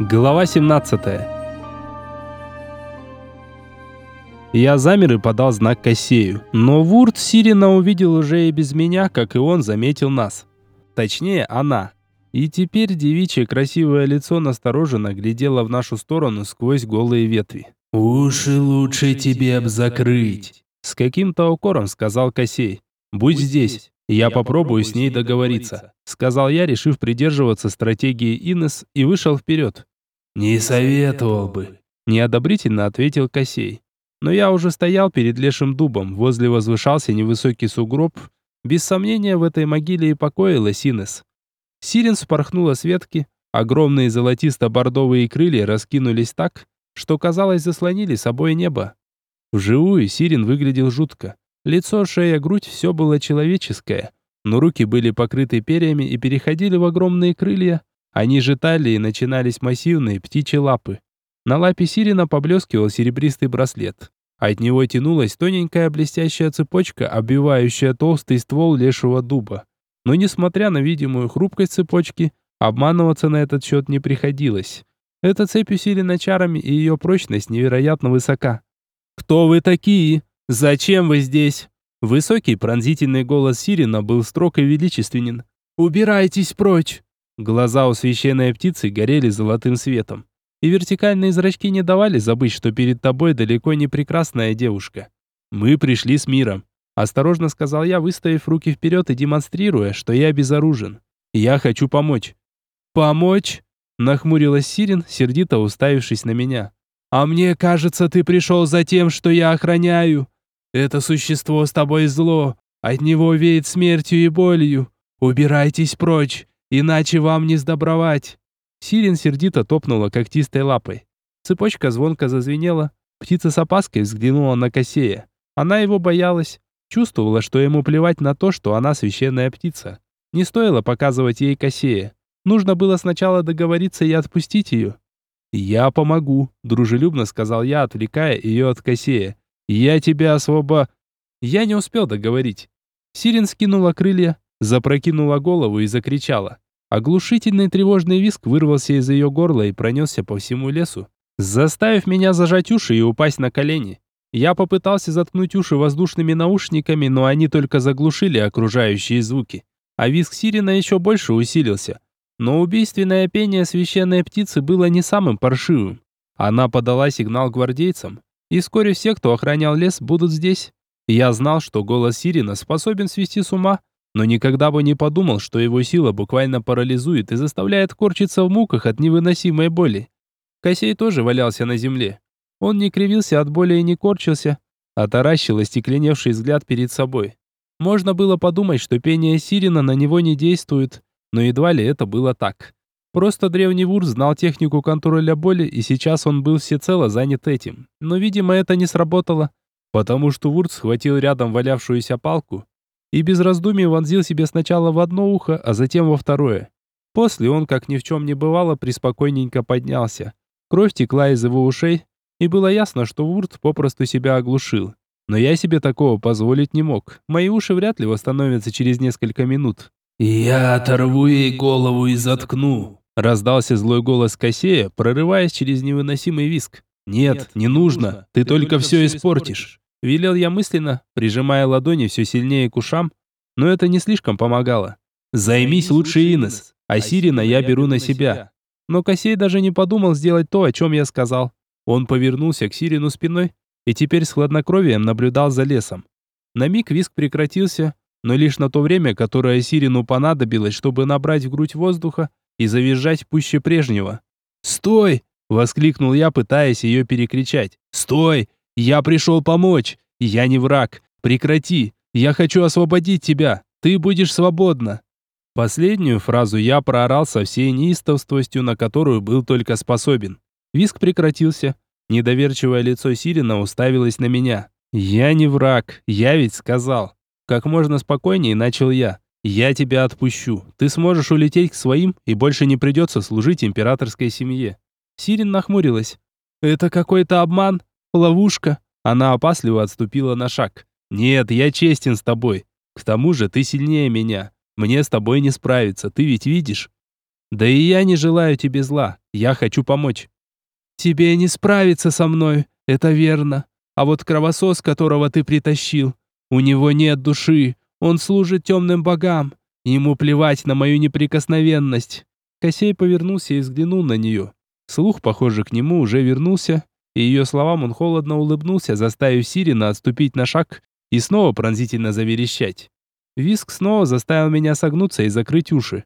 Глава 17 Я замер и подал знак Кассею, но Вурт Сирина увидел уже и без меня, как и он заметил нас. Точнее, она. И теперь девичье красивое лицо настороженно глядело в нашу сторону сквозь голые ветви. «Уши лучше тебе б закрыть», — с каким-то укором сказал Косей. «Будь здесь, я попробую с ней договориться», — сказал я, решив придерживаться стратегии Инес, и вышел вперед. «Не советовал бы», — неодобрительно ответил Косей. Но я уже стоял перед лешим дубом, возле возвышался невысокий сугроб. Без сомнения, в этой могиле и покоилась Инес. Сирен спорхнула с ветки, огромные золотисто-бордовые крылья раскинулись так, что, казалось, заслонили собой небо. Вживую Сирин выглядел жутко. Лицо, шея, грудь – все было человеческое, но руки были покрыты перьями и переходили в огромные крылья, а ниже талии начинались массивные птичьи лапы. На лапе Сирина поблескивал серебристый браслет. От него тянулась тоненькая блестящая цепочка, обвивающая толстый ствол лешего дуба. Но несмотря на видимую хрупкость цепочки, обманываться на этот счет не приходилось. Эта цепь усилена чарами, и ее прочность невероятно высока. «Кто вы такие? Зачем вы здесь?» Высокий пронзительный голос Сирина был строг и величественен. «Убирайтесь прочь!» Глаза у священной птицы горели золотым светом. И вертикальные зрачки не давали забыть, что перед тобой далеко не прекрасная девушка. «Мы пришли с миром», – осторожно сказал я, выставив руки вперед и демонстрируя, что я безоружен. «Я хочу помочь». «Помочь?» Нахмурилась Сирин, сердито уставившись на меня. «А мне кажется, ты пришел за тем, что я охраняю. Это существо с тобой зло, от него веет смертью и болью. Убирайтесь прочь, иначе вам не сдобровать». Сирин сердито топнула когтистой лапой. Цепочка звонко зазвенела. Птица с опаской взглянула на Косея. Она его боялась. Чувствовала, что ему плевать на то, что она священная птица. Не стоило показывать ей Косея. Нужно было сначала договориться и отпустить ее. «Я помогу», — дружелюбно сказал я, отвлекая ее от Косея. «Я тебя освобо...» Я не успел договорить. Сирен скинула крылья, запрокинула голову и закричала. Оглушительный тревожный визг вырвался из ее горла и пронесся по всему лесу, заставив меня зажать уши и упасть на колени. Я попытался заткнуть уши воздушными наушниками, но они только заглушили окружающие звуки. А визг сирена еще больше усилился. Но убийственное пение священной птицы было не самым паршивым. Она подала сигнал гвардейцам, и вскоре все, кто охранял лес, будут здесь. Я знал, что голос Сирина способен свести с ума, но никогда бы не подумал, что его сила буквально парализует и заставляет корчиться в муках от невыносимой боли. Косей тоже валялся на земле. Он не кривился от боли и не корчился, а таращил остекленевший взгляд перед собой. Можно было подумать, что пение Сирина на него не действует, но едва ли это было так. Просто древний Вур знал технику контроля боли, и сейчас он был всецело занят этим. Но, видимо, это не сработало, потому что Вурт схватил рядом валявшуюся палку и без раздумий вонзил себе сначала в одно ухо, а затем во второе. После он, как ни в чем не бывало, приспокойненько поднялся. Кровь текла из его ушей, и было ясно, что Вурт попросту себя оглушил. Но я себе такого позволить не мог. Мои уши вряд ли восстановятся через несколько минут. «Я оторву ей голову и заткну», — раздался злой голос Косея, прорываясь через невыносимый виск. «Нет, Нет не нужно, ты, ты только все испортишь», — велел я мысленно, прижимая ладони все сильнее к ушам, но это не слишком помогало. «Займись лучше Инес, а Сирина я беру на себя». Но Косей даже не подумал сделать то, о чем я сказал. Он повернулся к Сирину спиной и теперь с хладнокровием наблюдал за лесом. На миг виск прекратился, но лишь на то время, которое Сирину понадобилось, чтобы набрать в грудь воздуха и завизжать пуще прежнего. «Стой!» — воскликнул я, пытаясь ее перекричать. «Стой! Я пришел помочь! Я не враг! Прекрати! Я хочу освободить тебя! Ты будешь свободна!» Последнюю фразу я проорал со всей неистовствостью, на которую был только способен. Виск прекратился. Недоверчивое лицо Сирина уставилось на меня. «Я не враг, я ведь сказал». Как можно спокойнее начал я. «Я тебя отпущу. Ты сможешь улететь к своим, и больше не придется служить императорской семье». Сирин нахмурилась. «Это какой-то обман? Ловушка?» Она опасливо отступила на шаг. «Нет, я честен с тобой. К тому же ты сильнее меня. Мне с тобой не справиться, ты ведь видишь?» Да и я не желаю тебе зла. Я хочу помочь. Тебе не справиться со мной, это верно. А вот кровосос, которого ты притащил, у него нет души. Он служит темным богам. Ему плевать на мою неприкосновенность. Косей повернулся и взглянул на нее. Слух, похоже, к нему уже вернулся, и ее словам он холодно улыбнулся, заставив Сирина отступить на шаг и снова пронзительно заверещать. Виск снова заставил меня согнуться и закрыть уши.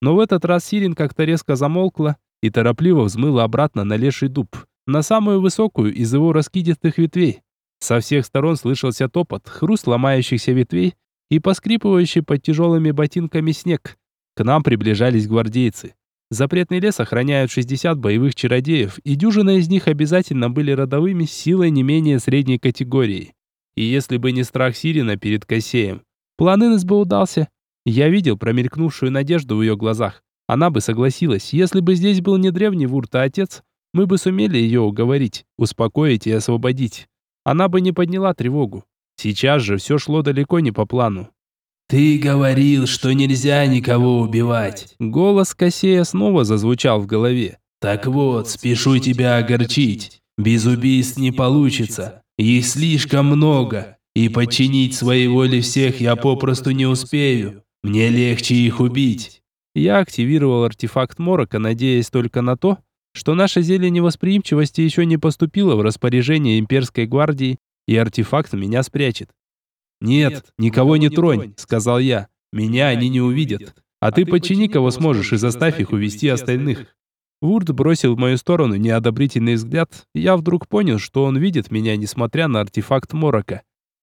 Но в этот раз Сирин как-то резко замолкла и торопливо взмыла обратно на леший дуб, на самую высокую из его раскидистых ветвей. Со всех сторон слышался топот, хруст ломающихся ветвей и поскрипывающий под тяжелыми ботинками снег. К нам приближались гвардейцы. Запретный лес охраняют 60 боевых чародеев, и дюжина из них обязательно были родовыми силой не менее средней категории. И если бы не страх Сирина перед Косеем, план Инес бы удался. Я видел промелькнувшую надежду в ее глазах. Она бы согласилась, если бы здесь был не древний Вурт, а отец, мы бы сумели ее уговорить, успокоить и освободить. Она бы не подняла тревогу. Сейчас же все шло далеко не по плану. «Ты говорил, что нельзя никого убивать!» Голос Косея снова зазвучал в голове. «Так вот, спешу тебя огорчить. Без убийств не получится. Их слишком много. И подчинить своей воле всех я попросту не успею. Мне легче их убить». Я активировал артефакт Морока, надеясь только на то, что наша зелье невосприимчивости еще не поступило в распоряжение имперской гвардии, и артефакт меня спрячет. «Нет, никого не тронь», — сказал я. «Меня они не увидят. А ты подчини, кого сможешь, и заставь их увести остальных». Вурд бросил в мою сторону неодобрительный взгляд, и я вдруг понял, что он видит меня, несмотря на артефакт Морока.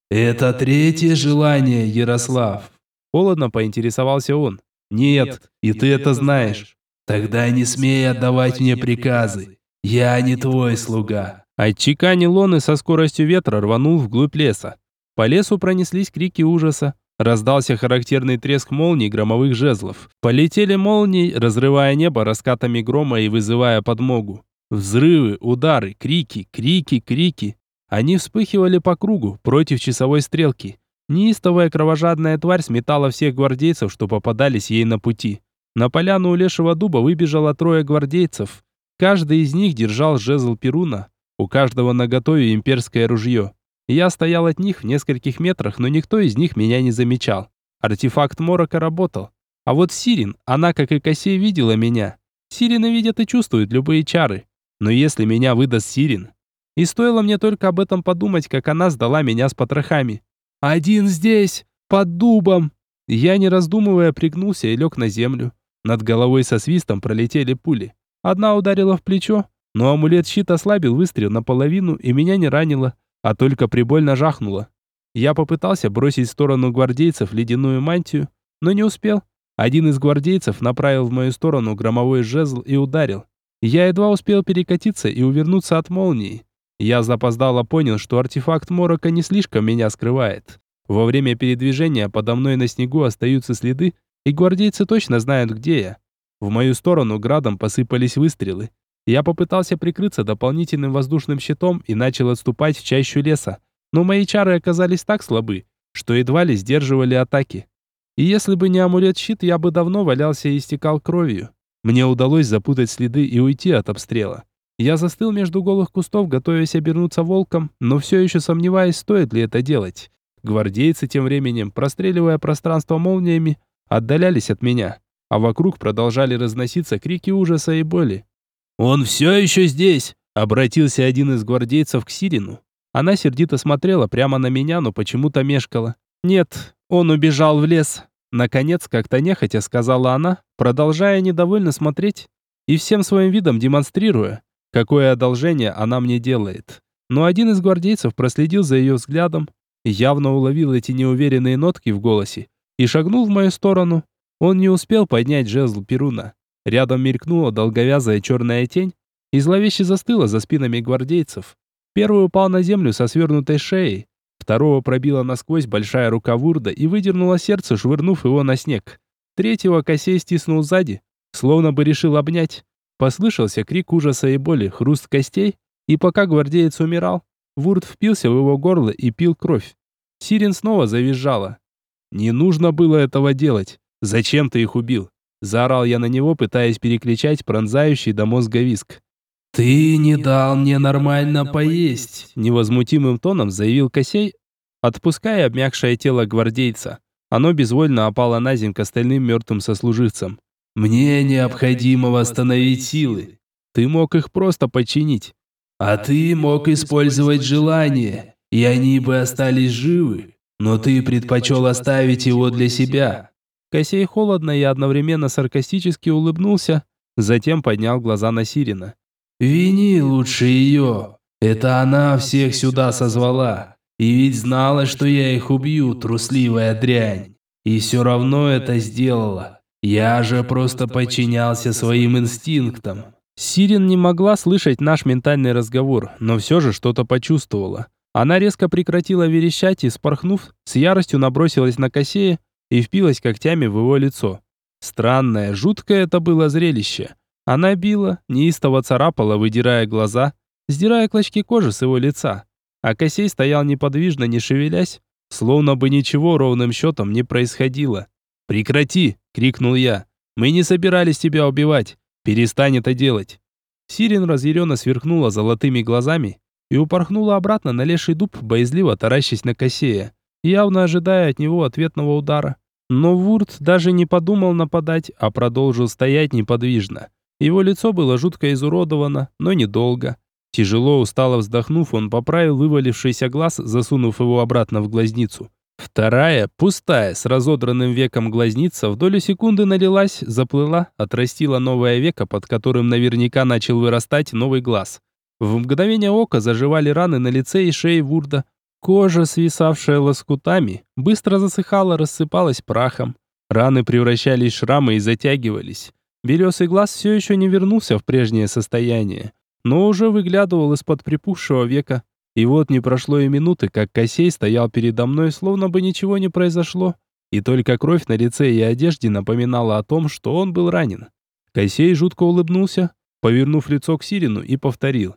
«Это третье желание, Ярослав», — холодно поинтересовался он. «Нет, и ты это знаешь». «Тогда не смей отдавать мне приказы. Я не твой слуга». Отчеканил он и со скоростью ветра рванул вглубь леса. По лесу пронеслись крики ужаса. Раздался характерный треск молний громовых жезлов. Полетели молнии, разрывая небо раскатами грома и вызывая подмогу. Взрывы, удары, крики, крики, крики. Они вспыхивали по кругу, против часовой стрелки. Неистовая кровожадная тварь сметала всех гвардейцев, что попадались ей на пути. На поляну у лешего дуба выбежало трое гвардейцев. Каждый из них держал жезл Перуна. У каждого наготове имперское ружье. Я стоял от них в нескольких метрах, но никто из них меня не замечал. Артефакт Морока работал. А вот Сирин, она, как и Косей, видела меня. Сирины видят и чувствуют любые чары. Но если меня выдаст Сирин... И стоило мне только об этом подумать, как она сдала меня с потрохами. «Один здесь, под дубом!» Я, не раздумывая, пригнулся и лег на землю. Над головой со свистом пролетели пули. Одна ударила в плечо, но амулет щит ослабил выстрел наполовину и меня не ранило а только прибольно жахнуло. Я попытался бросить в сторону гвардейцев ледяную мантию, но не успел. Один из гвардейцев направил в мою сторону громовой жезл и ударил. Я едва успел перекатиться и увернуться от молнии. Я запоздало понял, что артефакт Морока не слишком меня скрывает. Во время передвижения подо мной на снегу остаются следы, и гвардейцы точно знают, где я. В мою сторону градом посыпались выстрелы. Я попытался прикрыться дополнительным воздушным щитом и начал отступать в чащу леса. Но мои чары оказались так слабы, что едва ли сдерживали атаки. И если бы не амулет-щит, я бы давно валялся и истекал кровью. Мне удалось запутать следы и уйти от обстрела. Я застыл между голых кустов, готовясь обернуться волком, но все еще сомневаясь, стоит ли это делать. Гвардейцы тем временем, простреливая пространство молниями, отдалялись от меня, а вокруг продолжали разноситься крики ужаса и боли. «Он все еще здесь!» — обратился один из гвардейцев к Сирину. Она сердито смотрела прямо на меня, но почему-то мешкала. «Нет, он убежал в лес!» Наконец, как-то нехотя сказала она, продолжая недовольно смотреть и всем своим видом демонстрируя, какое одолжение она мне делает. Но один из гвардейцев проследил за ее взглядом, явно уловил эти неуверенные нотки в голосе и шагнул в мою сторону. Он не успел поднять жезл Перуна. Рядом мелькнула долговязая черная тень и зловеще застыла за спинами гвардейцев. Первый упал на землю со свернутой шеей, второго пробила насквозь большая рука Вурда и выдернула сердце, швырнув его на снег. Третьего Косей стиснул сзади, словно бы решил обнять. Послышался крик ужаса и боли, хруст костей, и пока гвардеец умирал, Вурд впился в его горло и пил кровь. Сирин снова завизжала. «Не нужно было этого делать. Зачем ты их убил? Заорал я на него, пытаясь перекричать пронзающий до мозга виск. «Ты не дал мне нормально поесть!» Невозмутимым тоном заявил Косей, отпуская обмякшее тело гвардейца. Оно безвольно опало на земь к остальным мертвым сослуживцам. «Мне необходимо восстановить силы. Ты мог их просто починить. А ты мог использовать желание, и они бы остались живы. Но ты предпочел оставить его для себя». Косей холодно и одновременно саркастически улыбнулся, затем поднял глаза на Сирина. «Вини лучше ее. Это она всех сюда созвала. И ведь знала, что я их убью, трусливая дрянь. И все равно это сделала. Я же просто подчинялся своим инстинктам». Сирин не могла слышать наш ментальный разговор, но все же что-то почувствовала. Она резко прекратила верещать и, спорхнув, с яростью набросилась на Косея и впилась когтями в его лицо. Странное, жуткое это было зрелище. Она била, неистово царапала, выдирая глаза, сдирая клочки кожи с его лица. А Косей стоял неподвижно, не шевелясь, словно бы ничего ровным счетом не происходило. «Прекрати!» — крикнул я. «Мы не собирались тебя убивать. Перестань это делать!» Сирин разъяренно сверкнула золотыми глазами и упорхнула обратно на леший дуб, боязливо таращась на Косея, явно ожидая от него ответного удара. Но Вурт даже не подумал нападать, а продолжил стоять неподвижно. Его лицо было жутко изуродовано, но недолго. Тяжело устало вздохнув, он поправил вывалившийся глаз, засунув его обратно в глазницу. Вторая, пустая, с разодранным веком глазница, в долю секунды налилась, заплыла, отрастила новое веко, под которым наверняка начал вырастать новый глаз. В мгновение ока заживали раны на лице и шее Вурда. Кожа, свисавшая лоскутами, быстро засыхала, рассыпалась прахом. Раны превращались в шрамы и затягивались. Белесый глаз все еще не вернулся в прежнее состояние, но уже выглядывал из-под припухшего века. И вот не прошло и минуты, как Косей стоял передо мной, словно бы ничего не произошло. И только кровь на лице и одежде напоминала о том, что он был ранен. Косей жутко улыбнулся, повернув лицо к Сирину и повторил.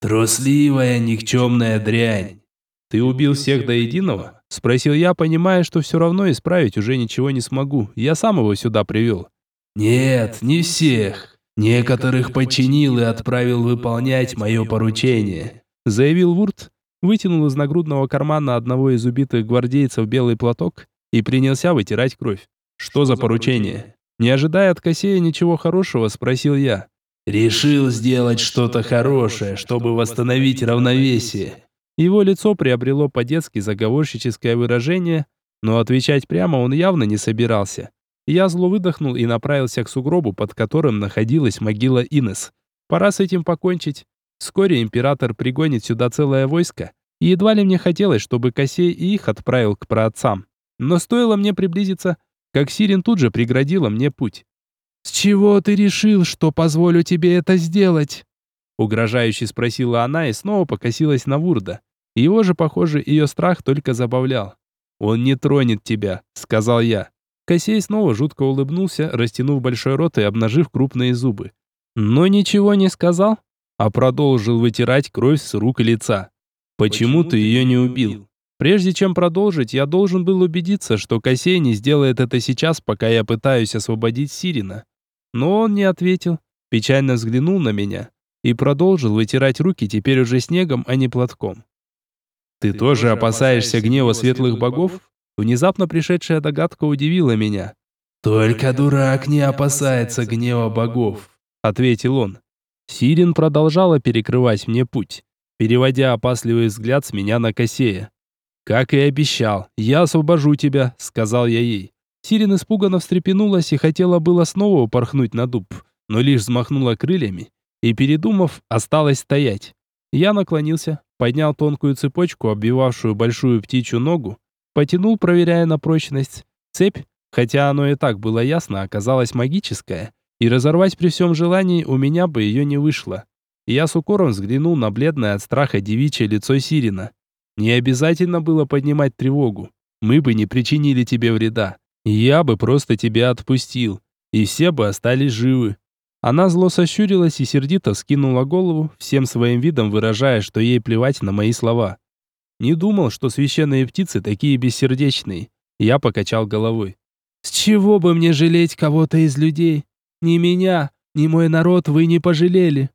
«Трусливая, никчемная дрянь!» «Ты убил всех до единого?» Спросил я, понимая, что все равно исправить уже ничего не смогу. Я сам его сюда привел. «Нет, не всех. Некоторых подчинил и отправил выполнять мое поручение», заявил Вурт, вытянул из нагрудного кармана одного из убитых гвардейцев белый платок и принялся вытирать кровь. «Что за поручение?» Не ожидая от Косея ничего хорошего, спросил я. «Решил сделать что-то хорошее, чтобы восстановить равновесие». Его лицо приобрело по-детски заговорщическое выражение, но отвечать прямо он явно не собирался. Я зло выдохнул и направился к сугробу, под которым находилась могила Инес. Пора с этим покончить. Вскоре император пригонит сюда целое войско, и едва ли мне хотелось, чтобы Косей и их отправил к праотцам. Но стоило мне приблизиться, как Сирин тут же преградила мне путь. «С чего ты решил, что позволю тебе это сделать?» Угрожающе спросила она и снова покосилась на Вурда. Его же, похоже, ее страх только забавлял. «Он не тронет тебя», — сказал я. Косей снова жутко улыбнулся, растянув большой рот и обнажив крупные зубы. Но ничего не сказал, а продолжил вытирать кровь с рук и лица. «Почему ты ее не убил?» Прежде чем продолжить, я должен был убедиться, что Косей не сделает это сейчас, пока я пытаюсь освободить Сирина. Но он не ответил, печально взглянул на меня и продолжил вытирать руки теперь уже снегом, а не платком. «Ты, тоже опасаешься гнева светлых богов?» Внезапно пришедшая догадка удивила меня. «Только дурак не опасается гнева богов», — ответил он. Сирин продолжала перекрывать мне путь, переводя опасливый взгляд с меня на Косея. «Как и обещал, я освобожу тебя», — сказал я ей. Сирин испуганно встрепенулась и хотела было снова упорхнуть на дуб, но лишь взмахнула крыльями и, передумав, осталась стоять. Я наклонился, поднял тонкую цепочку, обвивавшую большую птичью ногу, Потянул, проверяя на прочность. Цепь, хотя оно и так было ясно, оказалась магическая, и разорвать при всем желании у меня бы ее не вышло. Я с укором взглянул на бледное от страха девичье лицо Сирина. Не обязательно было поднимать тревогу. Мы бы не причинили тебе вреда. Я бы просто тебя отпустил, и все бы остались живы. Она зло сощурилась и сердито скинула голову, всем своим видом выражая, что ей плевать на мои слова. Не думал, что священные птицы такие бессердечные. Я покачал головой. С чего бы мне жалеть кого-то из людей? Ни меня, ни мой народ вы не пожалели.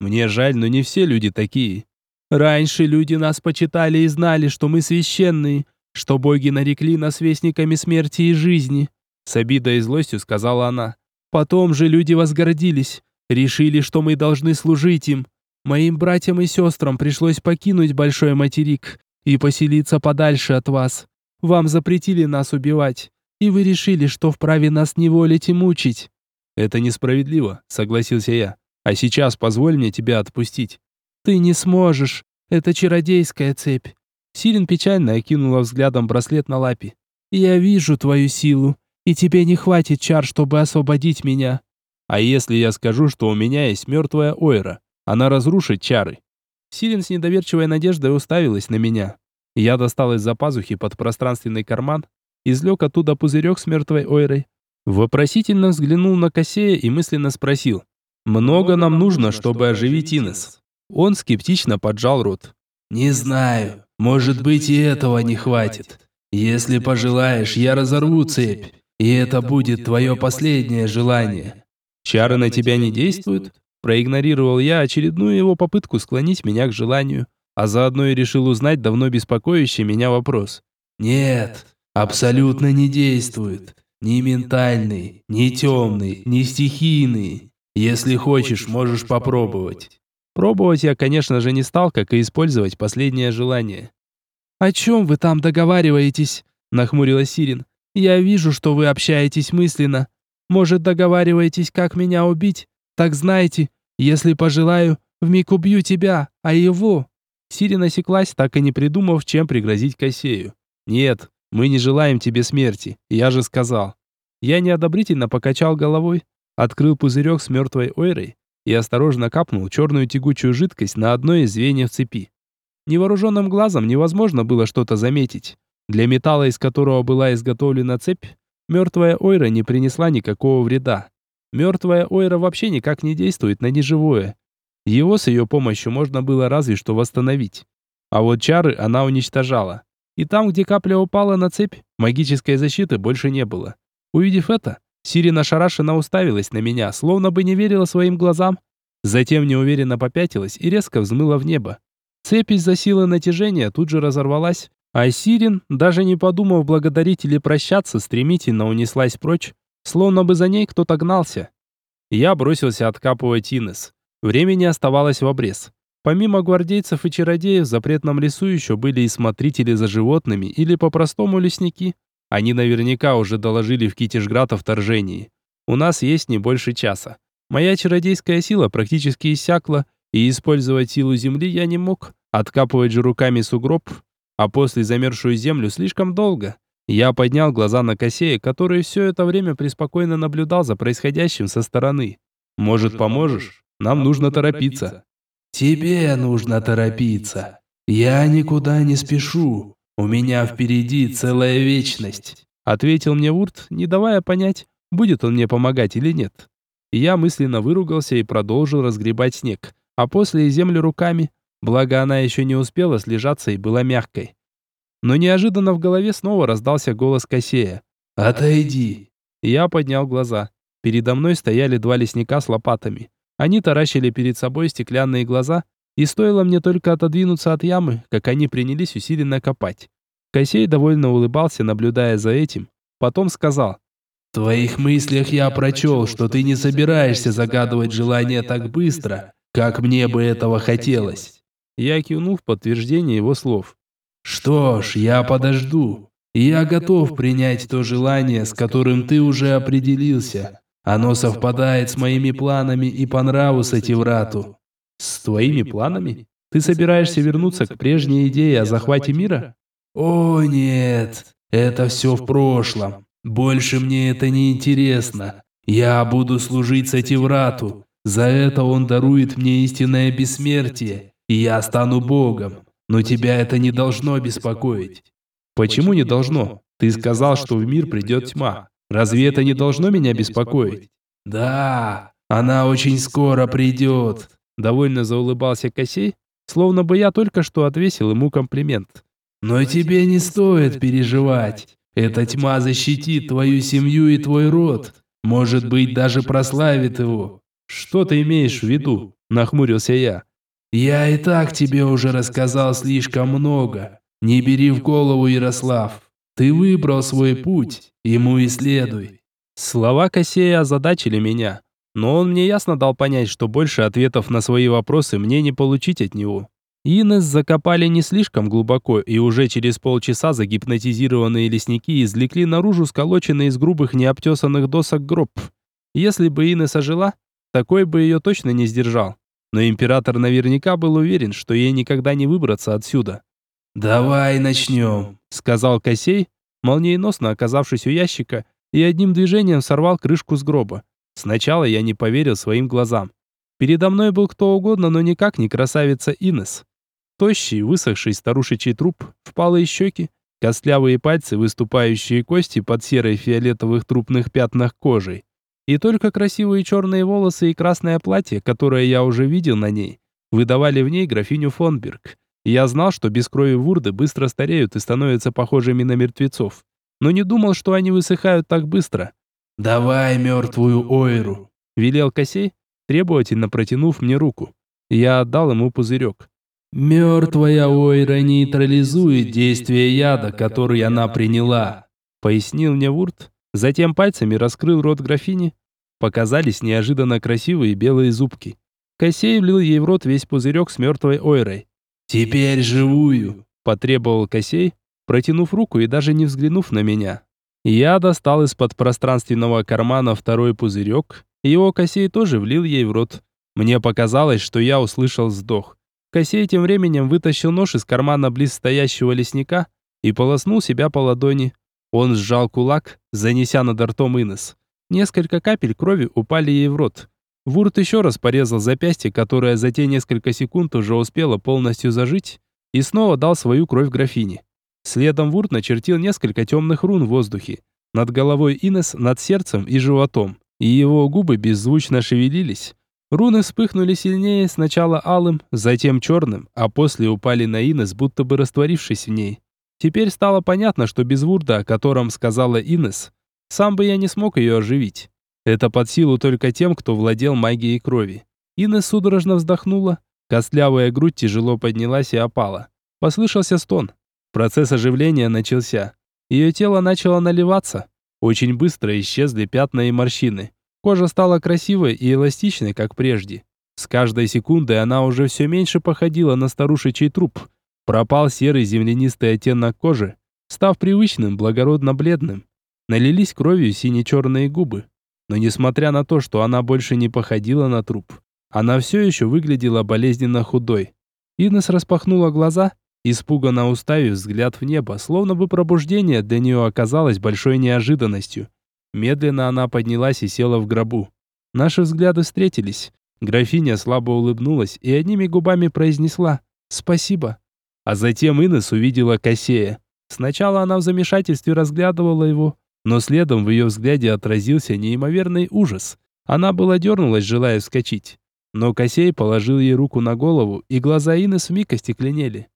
Мне жаль, но не все люди такие. Раньше люди нас почитали и знали, что мы священные, что боги нарекли нас вестниками смерти и жизни. С обидой и злостью сказала она. Потом же люди возгордились, решили, что мы должны служить им. Моим братьям и сестрам пришлось покинуть большой материк и поселиться подальше от вас. Вам запретили нас убивать, и вы решили, что вправе нас неволить и мучить. Это несправедливо, согласился я. А сейчас позволь мне тебя отпустить. Ты не сможешь. Это чародейская цепь. Сирин печально окинула взглядом браслет на лапе. Я вижу твою силу, и тебе не хватит чар, чтобы освободить меня. А если я скажу, что у меня есть мертвая Ойра? Она разрушит чары. Сирин с недоверчивой надеждой уставилась на меня. Я достал из-за пазухи под пространственный карман, извлек оттуда пузырек с мертвой Ойрой. Вопросительно взглянул на Косея и мысленно спросил. «Много нам нужно, чтобы оживить Инес?» Он скептично поджал рот. «Не знаю. Может быть, и этого не хватит. Если пожелаешь, я разорву цепь, и это будет твое последнее желание». «Чары на тебя не действуют?» Проигнорировал я очередную его попытку склонить меня к желанию, а заодно и решил узнать давно беспокоящий меня вопрос. «Нет, абсолютно не действует. Ни ментальный, ни темный, ни стихийный. Если хочешь, можешь попробовать». Пробовать я, конечно же, не стал, как и использовать последнее желание. «О чем вы там договариваетесь?» – нахмурилась Сирин. «Я вижу, что вы общаетесь мысленно. Может, договариваетесь, как меня убить? Так знайте, если пожелаю, вмиг убью тебя, а его...» Сирин осеклась, так и не придумав, чем пригрозить Косею. «Нет, мы не желаем тебе смерти, я же сказал». Я неодобрительно покачал головой, открыл пузырек с мертвой ойрой и осторожно капнул черную тягучую жидкость на одно из звеньев цепи. Невооруженным глазом невозможно было что-то заметить. Для металла, из которого была изготовлена цепь, мертвая ойра не принесла никакого вреда. Мертвая ойра вообще никак не действует на неживое. Его с ее помощью можно было разве что восстановить. А вот чары она уничтожала. И там, где капля упала на цепь, магической защиты больше не было. Увидев это, Сирина шарашенно уставилась на меня, словно бы не верила своим глазам. Затем неуверенно попятилась и резко взмыла в небо. Цепь из-за силы натяжения тут же разорвалась, а Сирин, даже не подумав благодарить или прощаться, стремительно унеслась прочь, словно бы за ней кто-то гнался. Я бросился откапывать Инес. Времени оставалось в обрез. Помимо гвардейцев и чародеев, в запретном лесу еще были и смотрители за животными или по-простому лесники. Они наверняка уже доложили в Китежград о вторжении. У нас есть не больше часа. Моя чародейская сила практически иссякла, и использовать силу земли я не мог. Откапывать же руками сугроб, а после замерзшую землю слишком долго. Я поднял глаза на Косея, который все это время преспокойно наблюдал за происходящим со стороны. «Может, поможешь? Нам нужно торопиться». «Тебе нужно торопиться. Я никуда не спешу. «У меня впереди целая вечность», — ответил мне Урт, не давая понять, будет он мне помогать или нет. Я мысленно выругался и продолжил разгребать снег, а после и землю руками, благо она еще не успела слежаться и была мягкой. Но неожиданно в голове снова раздался голос Косея. «Отойди!» Я поднял глаза. Передо мной стояли два лесника с лопатами. Они таращили перед собой стеклянные глаза и стоило мне только отодвинуться от ямы, как они принялись усиленно копать. Косей довольно улыбался, наблюдая за этим. Потом сказал. «В твоих мыслях я прочел, что ты не собираешься загадывать желание так быстро, как мне бы этого хотелось». Я кивнул в подтверждение его слов. «Что ж, я подожду. Я готов принять то желание, с которым ты уже определился. Оно совпадает с моими планами и по нраву Сативрату. С твоими планами? Ты собираешься вернуться к прежней идее о захвате мира? О, нет. Это все в прошлом. Больше мне это не интересно. Я буду служить Сативрату. За это он дарует мне истинное бессмертие, и я стану богом. Но тебя это не должно беспокоить. Почему не должно? Ты сказал, что в мир придет тьма. Разве это не должно меня беспокоить? Да, она очень скоро придет. Довольно заулыбался Косей, словно бы я только что отвесил ему комплимент. «Но тебе не стоит переживать. Эта тьма защитит твою семью и твой род. Может быть, даже прославит его». «Что ты имеешь в виду?» – нахмурился я. «Я и так тебе уже рассказал слишком много. Не бери в голову, Ярослав. Ты выбрал свой путь, ему и следуй». Слова Косея озадачили меня, но он мне ясно дал понять, что больше ответов на свои вопросы мне не получить от него. Инес закопали не слишком глубоко, и уже через полчаса загипнотизированные лесники извлекли наружу сколоченный из грубых необтесанных досок гроб. Если бы Инес ожила, такой бы ее точно не сдержал. Но император наверняка был уверен, что ей никогда не выбраться отсюда. «Давай начнем», — сказал Косей, молниеносно оказавшись у ящика, и одним движением сорвал крышку с гроба. Сначала я не поверил своим глазам. Передо мной был кто угодно, но никак не красавица Инес. Тощий, высохший старушечий труп, впалые щеки, костлявые пальцы, выступающие кости под серой фиолетовых трупных пятнах кожей. И только красивые черные волосы и красное платье, которое я уже видел на ней, выдавали в ней графиню Фонберг. Я знал, что без крови вурды быстро стареют и становятся похожими на мертвецов. Но не думал, что они высыхают так быстро. «Давай мертвую Ойру», — велел Косей, требовательно протянув мне руку. Я отдал ему пузырек. «Мертвая Ойра нейтрализует действие яда, который она приняла», — пояснил мне Вурт, Затем пальцами раскрыл рот графини. Показались неожиданно красивые белые зубки. Косей влил ей в рот весь пузырек с мертвой ойрой. «Теперь живую!» – потребовал Косей, протянув руку и даже не взглянув на меня. Я достал из-под пространственного кармана второй пузырек, и его Косей тоже влил ей в рот. Мне показалось, что я услышал вздох. Косей тем временем вытащил нож из кармана близ стоящего лесника и полоснул себя по ладони. Он сжал кулак, занеся над ртом Инес. Несколько капель крови упали ей в рот. Вурт еще раз порезал запястье, которое за те несколько секунд уже успело полностью зажить, и снова дал свою кровь графине. Следом Вурт начертил несколько темных рун в воздухе. Над головой Инес, над сердцем и животом. И его губы беззвучно шевелились. Руны вспыхнули сильнее, сначала алым, затем черным, а после упали на Инес, будто бы растворившись в ней. Теперь стало понятно, что без Вурда, о котором сказала Инес, сам бы я не смог ее оживить. Это под силу только тем, кто владел магией крови. Инес судорожно вздохнула, костлявая грудь тяжело поднялась и опала. Послышался стон. Процесс оживления начался. Ее тело начало наливаться. Очень быстро исчезли пятна и морщины. Кожа стала красивой и эластичной, как прежде. С каждой секундой она уже все меньше походила на старушечий труп – Пропал серый землянистый оттенок кожи, став привычным, благородно-бледным. Налились кровью сине-черные губы. Но несмотря на то, что она больше не походила на труп, она все еще выглядела болезненно худой. Инес распахнула глаза, испуганно уставив взгляд в небо, словно бы пробуждение для нее оказалось большой неожиданностью. Медленно она поднялась и села в гробу. Наши взгляды встретились. Графиня слабо улыбнулась и одними губами произнесла «Спасибо». А затем Инес увидела Косея. Сначала она в замешательстве разглядывала его, но следом в ее взгляде отразился неимоверный ужас. Она была дернулась, желая вскочить. Но Косей положил ей руку на голову, и глаза Инес вмиг остекленели.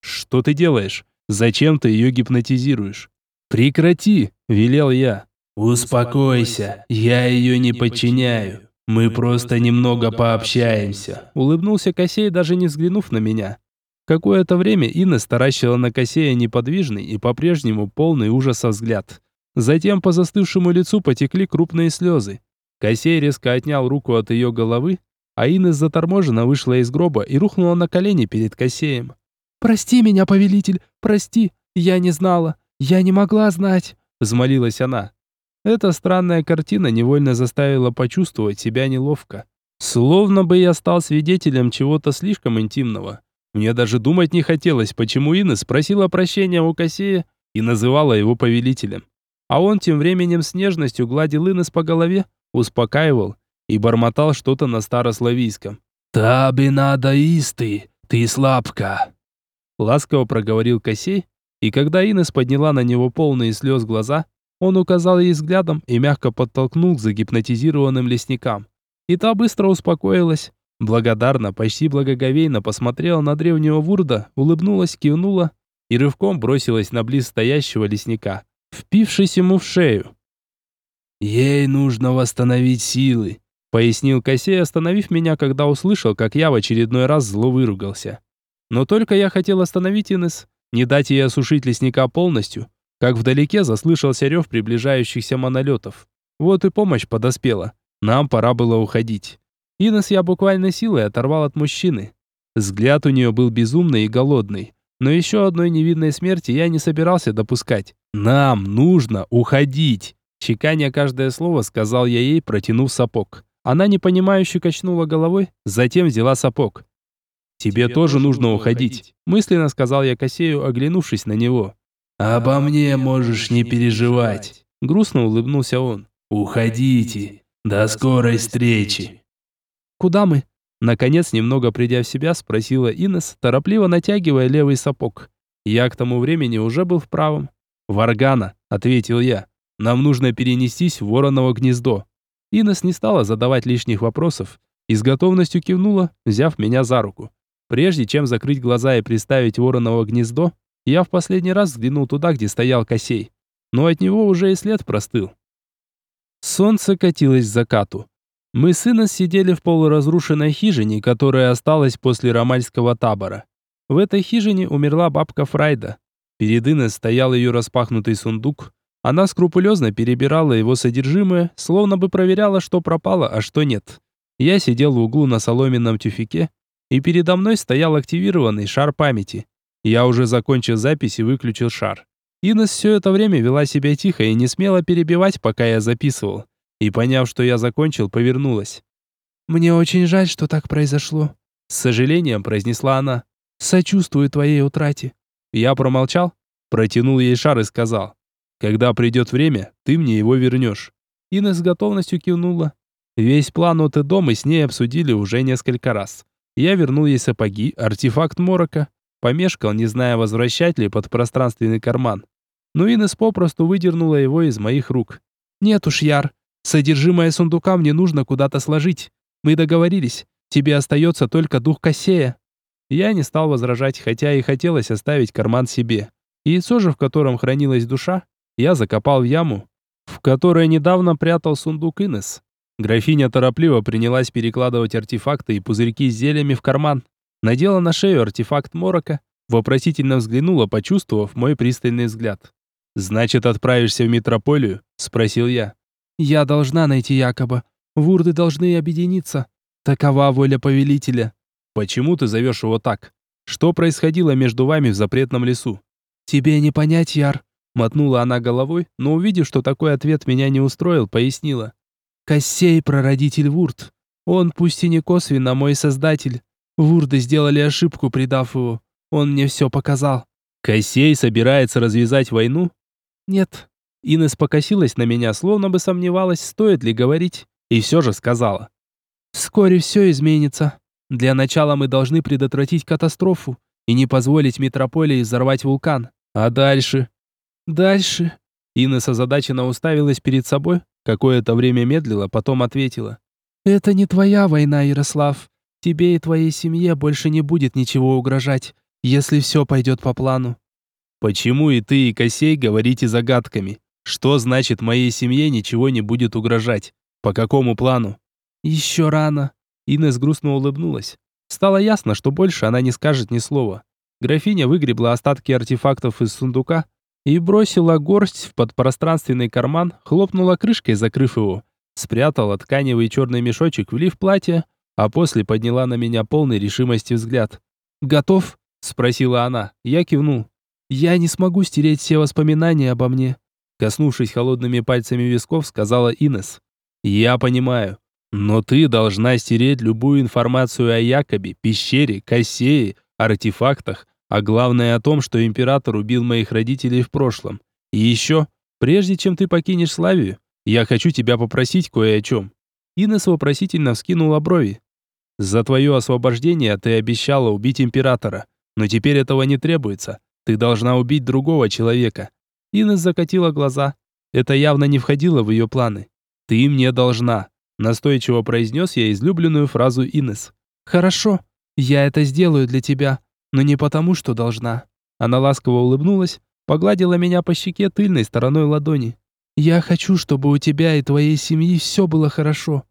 «Что ты делаешь? Зачем ты ее гипнотизируешь?» «Прекрати!» – велел я. «Успокойся, я ее не подчиняю. Мы просто немного пообщаемся», – улыбнулся Косей, даже не взглянув на меня. Какое-то время Инна старащила на Косея неподвижный и по-прежнему полный ужаса взгляд. Затем по застывшему лицу потекли крупные слезы. Косей резко отнял руку от ее головы, а Инна заторможенно вышла из гроба и рухнула на колени перед Косеем. «Прости меня, повелитель, прости, я не знала, я не могла знать», — взмолилась она. Эта странная картина невольно заставила почувствовать себя неловко. Словно бы я стал свидетелем чего-то слишком интимного. Мне даже думать не хотелось, почему Инна спросила прощения у Кассея и называла его повелителем. А он тем временем с нежностью гладил Инес по голове, успокаивал и бормотал что-то на старославийском. «Таби надо исты, ты слабка!» Ласково проговорил Косей, и когда Инес подняла на него полные слез глаза, он указал ей взглядом и мягко подтолкнул к загипнотизированным лесникам. И та быстро успокоилась, Благодарно, почти благоговейно посмотрела на древнего Вурда, улыбнулась, кивнула и рывком бросилась на близ стоящего лесника. впившись ему в шею. «Ей нужно восстановить силы», — пояснил Косей, остановив меня, когда услышал, как я в очередной раз зло выругался. Но только я хотел остановить Инес, не дать ей осушить лесника полностью, как вдалеке заслышался рев приближающихся монолетов. Вот и помощь подоспела. Нам пора было уходить. Инес я буквально силой оторвал от мужчины. Взгляд у нее был безумный и голодный. Но еще одной невинной смерти я не собирался допускать. «Нам нужно уходить!» Чеканя каждое слово, сказал я ей, протянув сапог. Она непонимающе качнула головой, затем взяла сапог. «Тебе, Тебе тоже нужно уходить», уходить. мысленно сказал я Косею, оглянувшись на него. «Обо мне можешь не переживать», грустно улыбнулся он. «Уходите. До скорой встречи». «Куда мы?» Наконец, немного придя в себя, спросила Инес, торопливо натягивая левый сапог. Я к тому времени уже был в правом. «Варгана», — ответил я. «Нам нужно перенестись в вороново гнездо». Инес не стала задавать лишних вопросов и с готовностью кивнула, взяв меня за руку. Прежде чем закрыть глаза и представить вороново гнездо, я в последний раз взглянул туда, где стоял Косей. Но от него уже и след простыл. Солнце катилось к закату. Мы с Инес сидели в полуразрушенной хижине, которая осталась после ромальского табора. В этой хижине умерла бабка Фрайда. Перед Инес стоял ее распахнутый сундук. Она скрупулезно перебирала его содержимое, словно бы проверяла, что пропало, а что нет. Я сидел в углу на соломенном тюфике, и передо мной стоял активированный шар памяти. Я уже закончил запись и выключил шар. Инес все это время вела себя тихо и не смела перебивать, пока я записывал и, поняв, что я закончил, повернулась. «Мне очень жаль, что так произошло», — с сожалением произнесла она. «Сочувствую твоей утрате». Я промолчал, протянул ей шар и сказал. «Когда придет время, ты мне его вернешь». Инна с готовностью кивнула. Весь план от и до мы с ней обсудили уже несколько раз. Я вернул ей сапоги, артефакт морока. Помешкал, не зная, возвращать ли под пространственный карман. Но Инес попросту выдернула его из моих рук. «Нет уж, Яр, Содержимое сундука мне нужно куда-то сложить. Мы договорились. Тебе остается только дух Кассея». Я не стал возражать, хотя и хотелось оставить карман себе. Яйцо же, в котором хранилась душа, я закопал в яму, в которой недавно прятал сундук Инес. Графиня торопливо принялась перекладывать артефакты и пузырьки с зельями в карман. Надела на шею артефакт морока, вопросительно взглянула, почувствовав мой пристальный взгляд. «Значит, отправишься в метрополию?» – спросил я. Я должна найти Якоба. Вурды должны объединиться. Такова воля повелителя. Почему ты зовешь его так? Что происходило между вами в запретном лесу? Тебе не понять, Яр. Мотнула она головой, но увидев, что такой ответ меня не устроил, пояснила. Кощей, прародитель Вурд. Он, пусть и не косвенно, мой создатель. Вурды сделали ошибку, предав его. Он мне все показал. Кощей собирается развязать войну? Нет, Инес покосилась на меня, словно бы сомневалась, стоит ли говорить, и все же сказала. «Вскоре все изменится. Для начала мы должны предотвратить катастрофу и не позволить метрополии взорвать вулкан. А дальше?» «Дальше?» Инес озадаченно уставилась перед собой, какое-то время медлила, потом ответила. «Это не твоя война, Ярослав. Тебе и твоей семье больше не будет ничего угрожать, если все пойдет по плану». «Почему и ты, и Косей говорите загадками?» Что значит моей семье ничего не будет угрожать? По какому плану? Еще рано. Инес грустно улыбнулась. Стало ясно, что больше она не скажет ни слова. Графиня выгребла остатки артефактов из сундука и бросила горсть в подпространственный карман, хлопнула крышкой, закрыв его, спрятала тканевый черный мешочек в лиф платья, а после подняла на меня полный решимости взгляд. «Готов?» – спросила она. Я кивнул. «Я не смогу стереть все воспоминания обо мне. Коснувшись холодными пальцами висков, сказала Инес. «Я понимаю, но ты должна стереть любую информацию о Якобе, пещере, Кассее, артефактах, а главное о том, что император убил моих родителей в прошлом. И еще, прежде чем ты покинешь Славию, я хочу тебя попросить кое о чем». Инес вопросительно вскинула брови. «За твое освобождение ты обещала убить императора, но теперь этого не требуется. Ты должна убить другого человека. Инес закатила глаза. Это явно не входило в ее планы. «Ты мне должна», – настойчиво произнес я излюбленную фразу Инес. «Хорошо, я это сделаю для тебя, но не потому, что должна». Она ласково улыбнулась, Погладила меня по щеке тыльной стороной ладони. «Я хочу, чтобы у тебя и твоей семьи все было хорошо».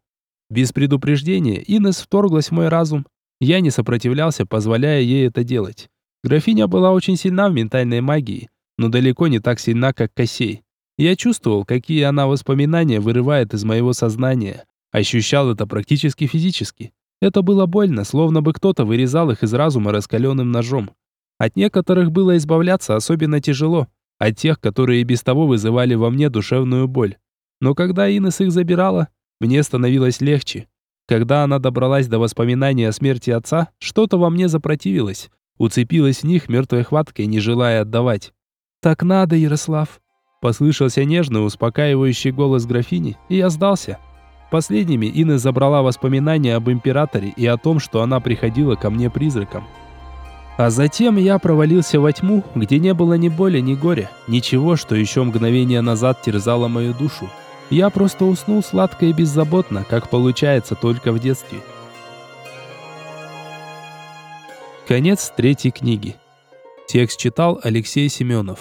Без предупреждения Инес вторглась в мой разум. Я не сопротивлялся, позволяя ей это делать. Графиня была очень сильна в ментальной магии, но далеко не так сильна, как Косей. Я чувствовал, какие она воспоминания вырывает из моего сознания. Ощущал это практически физически. Это было больно, словно бы кто-то вырезал их из разума раскаленным ножом. От некоторых было избавляться особенно тяжело, от тех, которые и без того вызывали во мне душевную боль. Но когда Инес их забирала, мне становилось легче. Когда она добралась до воспоминаний о смерти отца, что-то во мне запротивилось, уцепилось в них мертвой хваткой, не желая отдавать. «Так надо, Ярослав!» Послышался нежный, успокаивающий голос графини, и я сдался. Последними Инна забрала воспоминания об императоре и о том, что она приходила ко мне призраком. А затем я провалился во тьму, где не было ни боли, ни горя, ничего, что еще мгновение назад терзало мою душу. Я просто уснул сладко и беззаботно, как получается только в детстве. Конец третьей книги. Текст читал Алексей Семенов.